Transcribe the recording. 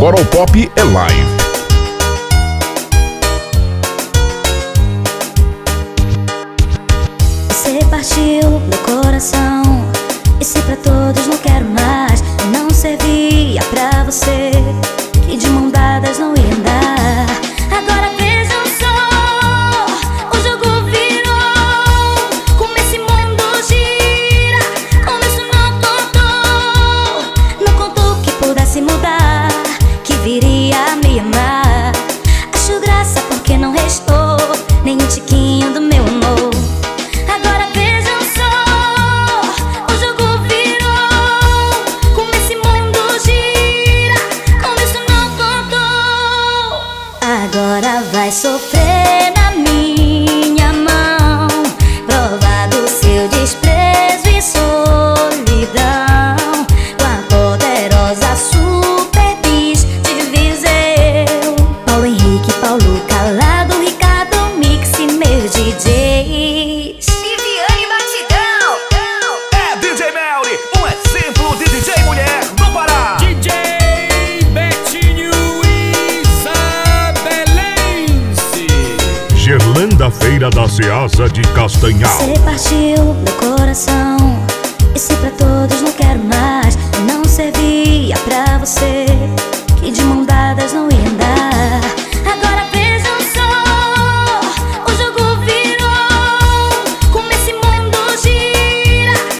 Pop é live. Você partiu meu coração. Graça porque não restou nem um tiquinho do meu amor. Agora vejam só, o jogo virou. Como esse mundo gira, como isso não contou. Agora vai sofrer na minha mão, provar do seu desprezo Gerlanda Feira da Ceasa de Castanhal. Você partiu meu coração. E se pra todos